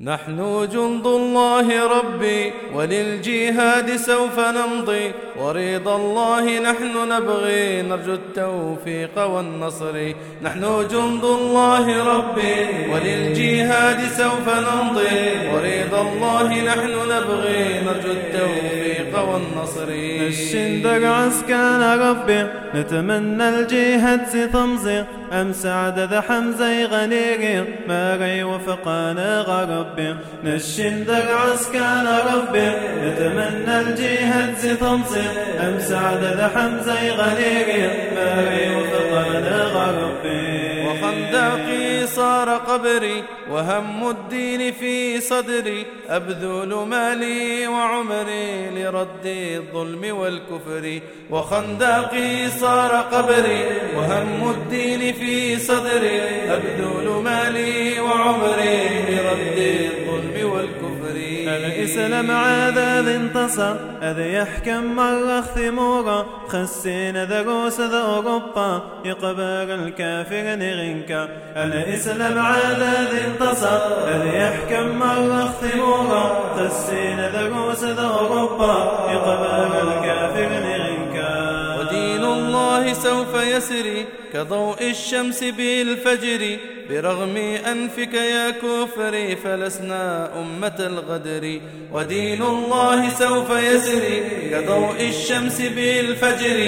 نحن جند الله ربي وللجهاد سوف نمضي. ورضا الله نحن نبغي نرجو التوفيق والنصر. نحن جند الله ربي وللجهاد سوف نمضي. ورضا الله نحن نبغي نرجو التوفيق والنصر. الشندق عسكان ربي نتمنى الجهاد ستمضي. أمس عدد حمزة غنيقي ما غي وفقانا غربي نشين در عسكان ربي نتمنى الجهاد زي تنصير أمس عدد حمزة غنيقي ما قبري وهم الدين في صدري. أبذل مالي وعمري لرد الظلم والكفر. وخندقي صار قبري وهم الدين في صدري. أبذل مالي وعمري الإسلام عاد ذي انتصر؟ أذ يحكم مرة ثمورا خسين ذروس ذا أوروبا. يقبر الكافر نغنكا الإسلام عاد ذي انتصر؟ أذ يحكم مرة ثمورا خسين ذروس ذا أوروبا. يقبر الكافر نغنكا ودين الله سوف يسري كضوء الشمس بالفجر. برغم أنفك يا كفري فلسنا أمة الغدر. ودين الله سوف يسري كضوء الشمس بالفجر.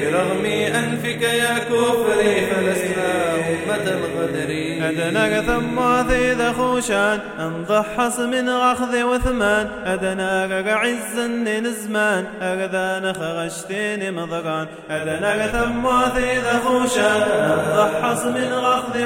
برغم أنفك يا كفري فلسنا أمة الغدر. أدنى ثم ذي خوشان انضحص من غخذ وثمان. أدنى عز نزمان أغذان خغشتين مضغان. أدنى ثم ذي خوشان انضحص من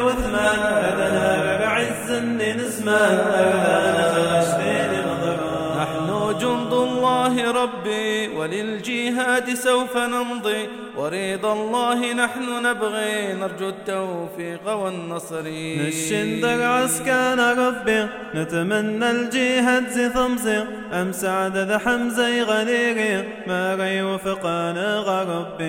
وثمان أدنى عز نزمان أغذان خغشتين مضغان نحن جند الله ربي وللجهاد سوف نمضي. ورضا الله نحن نبغي نرجو التوفيق والنصر. نشندر عسكان ربي نتمنى الجهاد زي ثمزي أمس عدد حمزة غليري ما غي وفقان غربي.